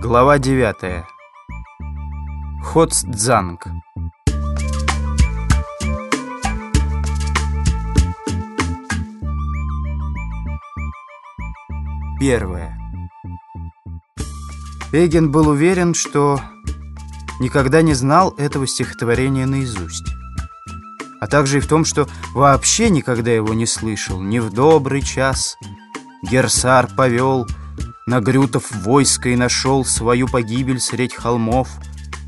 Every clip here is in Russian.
Глава 9. Хоцдзанг. Первое. Эгин был уверен, что никогда не знал этого стихотворения наизусть. А также и в том, что вообще никогда его не слышал. Ни в добрый час Герсар повел на Грютов войско и нашел свою погибель средь холмов,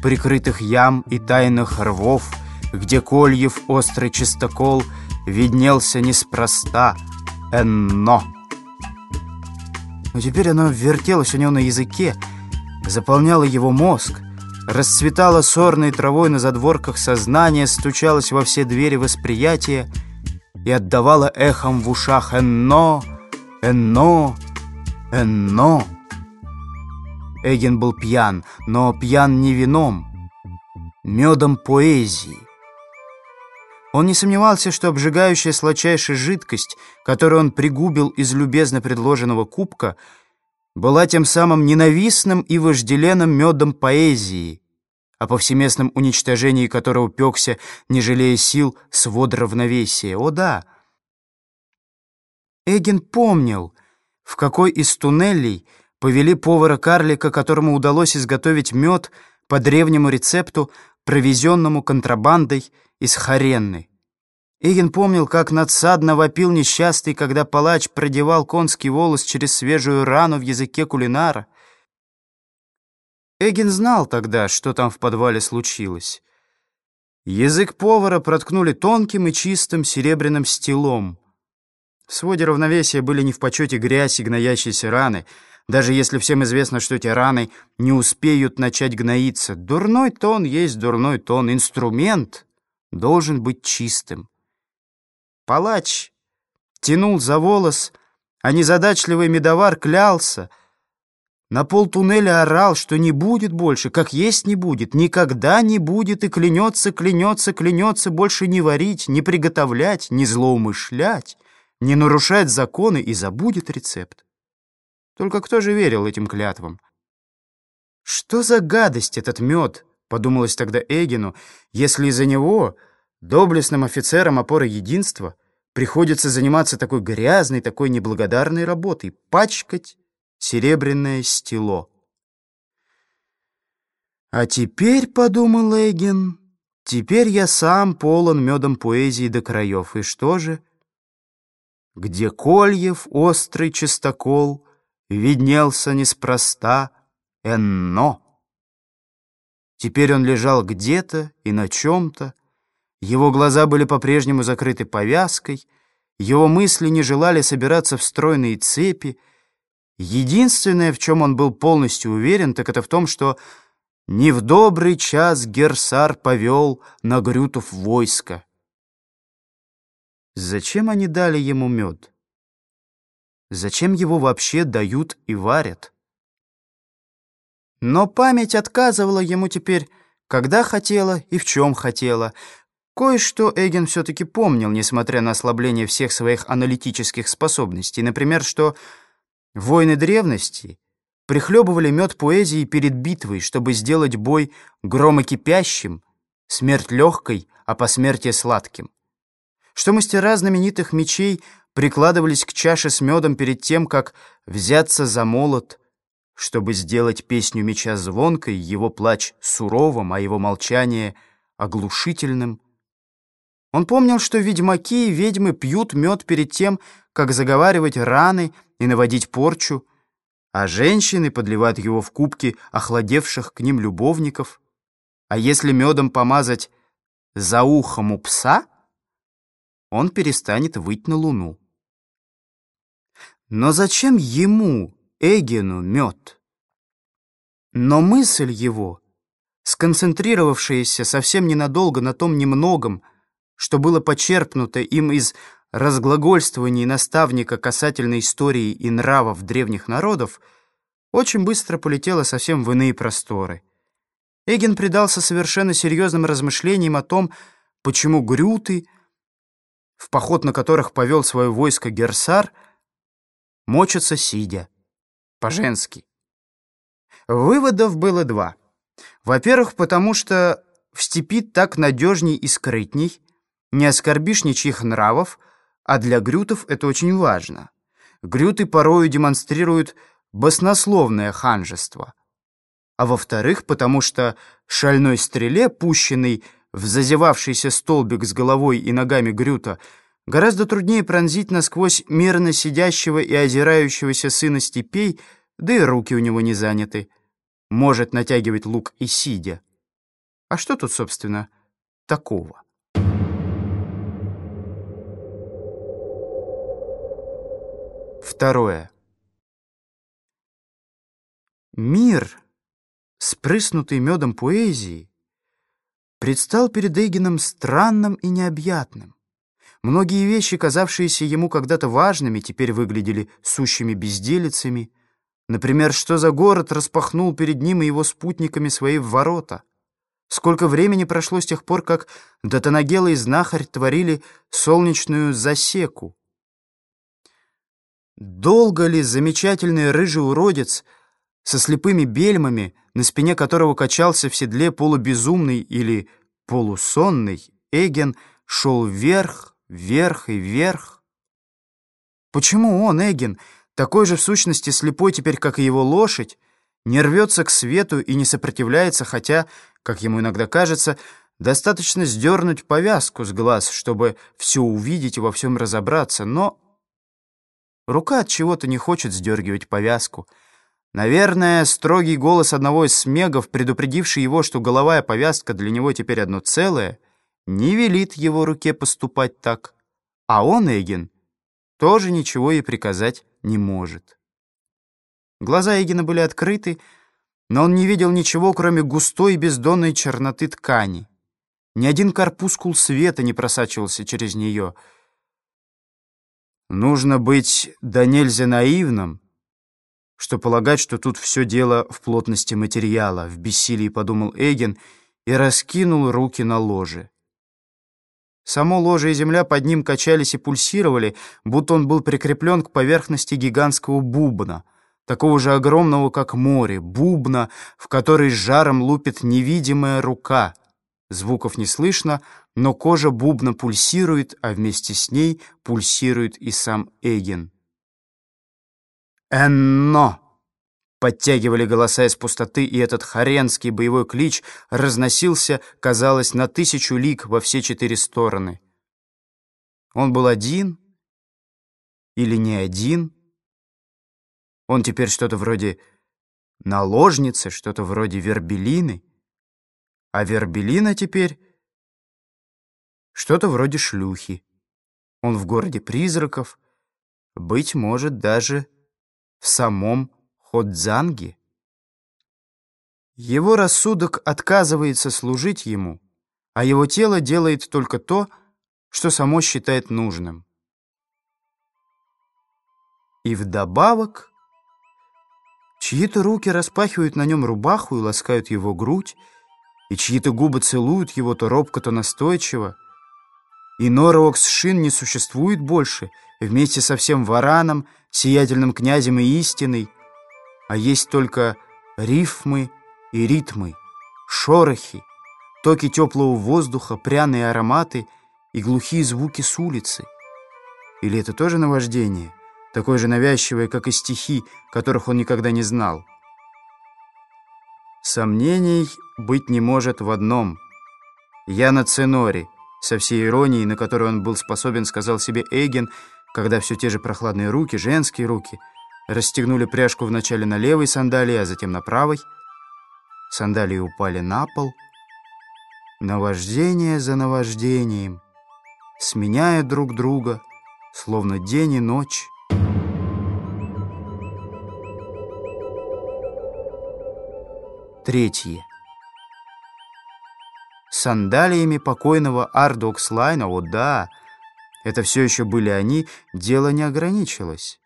прикрытых ям и тайных рвов, где кольев острый чистокол виднелся неспроста. Энно. Но теперь оно вертелось у него на языке, заполняло его мозг, расцветало сорной травой на задворках сознания, стучалось во все двери восприятия и отдавало эхом в ушах «Энно! Энно! Энно!» Эгин был пьян, но пьян не вином, медом поэзии. Он не сомневался, что обжигающая сладчайшая жидкость, которую он пригубил из любезно предложенного кубка, была тем самым ненавистным и вожделенным медом поэзии, о повсеместном уничтожении которого пекся, не жалея сил, свод равновесия. О да! Эгин помнил, в какой из туннелей повели повара-карлика, которому удалось изготовить мед по древнему рецепту, провезенному контрабандой из Харенны. Эгин помнил, как надсадно вопил несчастный, когда палач продевал конский волос через свежую рану в языке кулинара. Эгин знал тогда, что там в подвале случилось. Язык повара проткнули тонким и чистым серебряным стилом. В своде равновесия были не в почете грязь и гноящиеся раны, даже если всем известно, что эти раны не успеют начать гноиться. Дурной тон есть дурной тон, инструмент должен быть чистым. Палач тянул за волос, а незадачливый медовар клялся. На пол туннеля орал, что не будет больше, как есть не будет, никогда не будет, и клянется, клянется, клянется больше не варить, не приготовлять, не злоумышлять, не нарушать законы и забудет рецепт. Только кто же верил этим клятвам? «Что за гадость этот мед?» — подумалось тогда Эгину, «если из-за него...» Доблестным офицерам опоры единства приходится заниматься такой грязной, такой неблагодарной работой — пачкать серебряное стело. «А теперь, — подумал Эгин, — теперь я сам полон медом поэзии до краев. И что же? Где Кольев, острый чистокол, виднелся неспроста Энно. Теперь он лежал где-то и на чем-то, его глаза были по-прежнему закрыты повязкой, его мысли не желали собираться в стройные цепи. Единственное, в чем он был полностью уверен, так это в том, что не в добрый час Герсар повел на Грютов войско. Зачем они дали ему мед? Зачем его вообще дают и варят? Но память отказывала ему теперь, когда хотела и в чем хотела — Кое-что Эгин все-таки помнил, несмотря на ослабление всех своих аналитических способностей. Например, что воины древности прихлебывали мед поэзии перед битвой, чтобы сделать бой громокипящим, смерть легкой, а посмертие сладким. Что мастера знаменитых мечей прикладывались к чаше с медом перед тем, как взяться за молот, чтобы сделать песню меча звонкой, его плач суровым, а его молчание оглушительным — он помнил, что ведьмаки и ведьмы пьют мед перед тем, как заговаривать раны и наводить порчу, а женщины подливают его в кубки охладевших к ним любовников. А если медом помазать за ухом у пса, он перестанет выть на луну. Но зачем ему, Эгину, мед? Но мысль его, сконцентрировавшаяся совсем ненадолго на том немногом, что было почерпнуто им из разглагольствований наставника касательно истории и нравов древних народов, очень быстро полетело совсем в иные просторы. Эгин предался совершенно серьезным размышлениям о том, почему грюты, в поход на которых повел свое войско Герсар, мочатся сидя, по-женски. Выводов было два. Во-первых, потому что в степи так надежней и скрытней, не оскорбишь ничьих нравов, а для грютов это очень важно. Грюты порою демонстрируют баснословное ханжество. А во-вторых, потому что шальной стреле, пущенной в зазевавшийся столбик с головой и ногами Грюта, гораздо труднее пронзить насквозь мирно сидящего и озирающегося сына степей, да и руки у него не заняты. Может натягивать лук и сидя. А что тут, собственно, такого? Второе. Мир, спрыснутый медом поэзии, предстал перед Эйгеном странным и необъятным. Многие вещи, казавшиеся ему когда-то важными, теперь выглядели сущими безделицами. Например, что за город распахнул перед ним и его спутниками свои ворота? Сколько времени прошло с тех пор, как Датанагела и Знахарь творили солнечную засеку? Долго ли замечательный рыжий уродец со слепыми бельмами, на спине которого качался в седле полубезумный или полусонный, Эген шел вверх, вверх и вверх? Почему он, Эгин, такой же в сущности слепой теперь, как и его лошадь, не рвется к свету и не сопротивляется, хотя, как ему иногда кажется, достаточно сдернуть повязку с глаз, чтобы все увидеть и во всем разобраться, но Рука от чего-то не хочет сдергивать повязку. Наверное, строгий голос одного из смегов, предупредивший его, что головая повязка для него теперь одно целое, не велит его руке поступать так. А он, Эгин, тоже ничего ей приказать не может. Глаза Эгина были открыты, но он не видел ничего, кроме густой бездонной черноты ткани. Ни один корпускул света не просачивался через нее — Нужно быть да нельзя наивным, что полагать, что тут все дело в плотности материала, в бессилии подумал Эгин и раскинул руки на ложе. Само ложе и земля под ним качались и пульсировали, будто он был прикреплен к поверхности гигантского бубна, такого же огромного, как море, бубна, в который жаром лупит невидимая рука. Звуков не слышно, но кожа бубна пульсирует, а вместе с ней пульсирует и сам Эгин. «Энно!» Подтягивали голоса из пустоты, и этот хоренский боевой клич разносился, казалось, на тысячу лиг во все четыре стороны. Он был один или не один? Он теперь что-то вроде наложницы, что-то вроде вербелины, а вербелина теперь что-то вроде шлюхи. Он в городе призраков, быть может, даже в самом Ходзанге. Его рассудок отказывается служить ему, а его тело делает только то, что само считает нужным. И вдобавок чьи-то руки распахивают на нем рубаху и ласкают его грудь, и чьи-то губы целуют его то робко, то настойчиво, и Норокс Шин не существует больше, вместе со всем Вараном, сиятельным князем и истиной, а есть только рифмы и ритмы, шорохи, токи теплого воздуха, пряные ароматы и глухие звуки с улицы. Или это тоже наваждение, такое же навязчивое, как и стихи, которых он никогда не знал? Сомнений быть не может в одном. Я на Ценоре — со всей иронией, на которую он был способен, сказал себе Эйген, когда все те же прохладные руки, женские руки, расстегнули пряжку вначале на левой сандалии, а затем на правой. Сандалии упали на пол. Наваждение за наваждением, сменяя друг друга, словно день и ночь. Третье сандалиями покойного Ардокслайна, о да, это все еще были они, дело не ограничилось.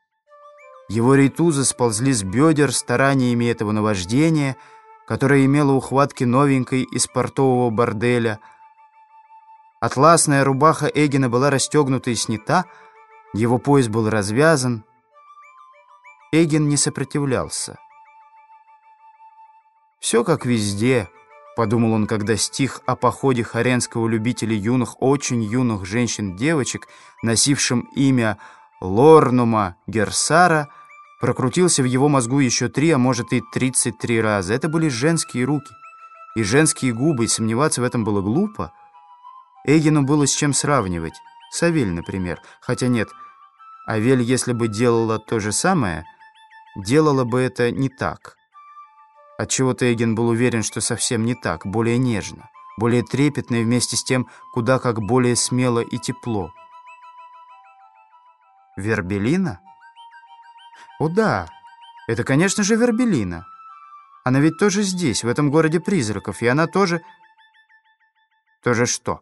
Его рейтузы сползли с бедер стараниями этого наваждения, которое имело ухватки новенькой из портового борделя. Атласная рубаха Эгина была расстегнута и снята, его пояс был развязан. Эгин не сопротивлялся. Все как везде, подумал он, когда стих о походе Харенского любителя юных, очень юных женщин-девочек, носившим имя Лорнума Герсара, прокрутился в его мозгу еще три, а может и тридцать три раза. Это были женские руки и женские губы, и сомневаться в этом было глупо. Эгину было с чем сравнивать. Савель, например. Хотя нет, Авель, если бы делала то же самое, делала бы это не так. Отчего-то Эгин был уверен, что совсем не так, более нежно, более трепетно и вместе с тем куда как более смело и тепло. Вербелина? О да, это, конечно же, Вербелина. Она ведь тоже здесь, в этом городе призраков, и она тоже... Тоже что?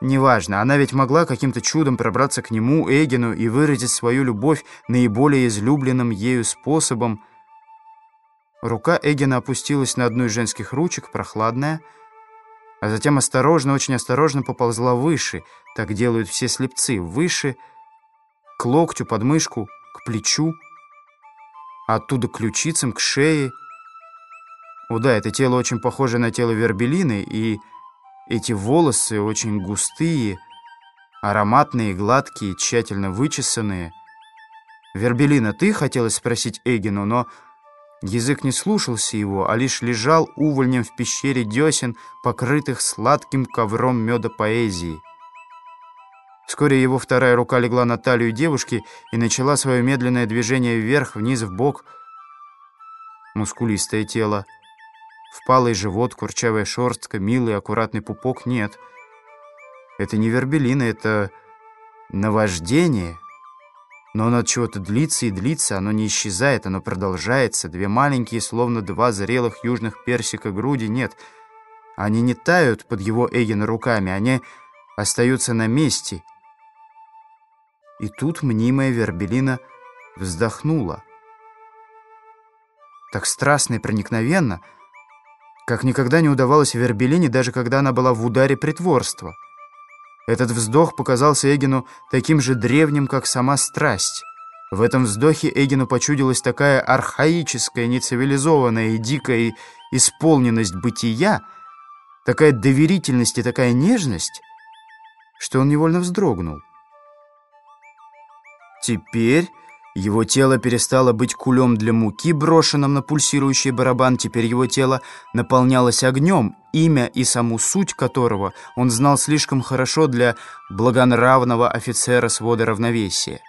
Неважно, она ведь могла каким-то чудом пробраться к нему, Эгину, и выразить свою любовь наиболее излюбленным ею способом. Рука Эгина опустилась на одну из женских ручек, прохладная, а затем осторожно, очень осторожно поползла выше, так делают все слепцы, выше, к локтю, подмышку, к плечу, оттуда к ключицам, к шее. О да, это тело очень похоже на тело Вербелины, и эти волосы очень густые, ароматные, гладкие, тщательно вычесанные. «Вербелина, ты?» — хотелось спросить Эгину, но язык не слушался его, а лишь лежал увольнем в пещере десен, покрытых сладким ковром меда поэзии. Вскоре его вторая рука легла на талию девушки и начала свое медленное движение вверх, вниз, в бок. Мускулистое тело, впалый живот, курчавая шерстка, милый аккуратный пупок — нет. Это не вербелина, это наваждение. Но оно от чего-то длится и длится, оно не исчезает, оно продолжается. Две маленькие, словно два зрелых южных персика груди, нет. Они не тают под его Эгина руками, они остаются на месте — и тут мнимая Вербелина вздохнула. Так страстно и проникновенно, как никогда не удавалось Вербелине, даже когда она была в ударе притворства. Этот вздох показался Эгину таким же древним, как сама страсть. В этом вздохе Эгину почудилась такая архаическая, нецивилизованная и дикая исполненность бытия, такая доверительность и такая нежность, что он невольно вздрогнул. Теперь его тело перестало быть кулем для муки, брошенным на пульсирующий барабан. Теперь его тело наполнялось огнем, имя и саму суть которого он знал слишком хорошо для благонравного офицера свода равновесия.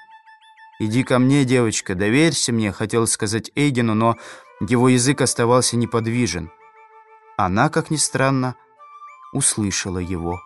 «Иди ко мне, девочка, доверься мне», — хотел сказать Эйгену, но его язык оставался неподвижен. Она, как ни странно, услышала его.